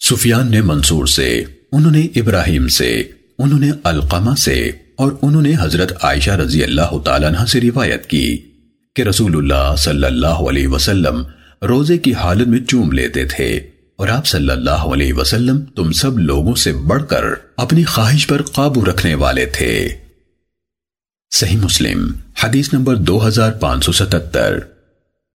سفیان نے منصور سے، انہوں نے ابراہیم سے، انہوں نے القمہ سے اور انہوں نے حضرت عائشہ رضی اللہ تعالیٰ عنہ سے روایت کی کہ رسول اللہ صلی اللہ علیہ وسلم روزے کی حالت میں چوم لیتے تھے اور آپ صلی اللہ علیہ وسلم تم سب لوگوں سے بڑھ کر اپنی خواہش پر قابو رکھنے والے تھے۔ صحیح مسلم، حدیث نمبر دو ہزار پانچ سو ستتر۔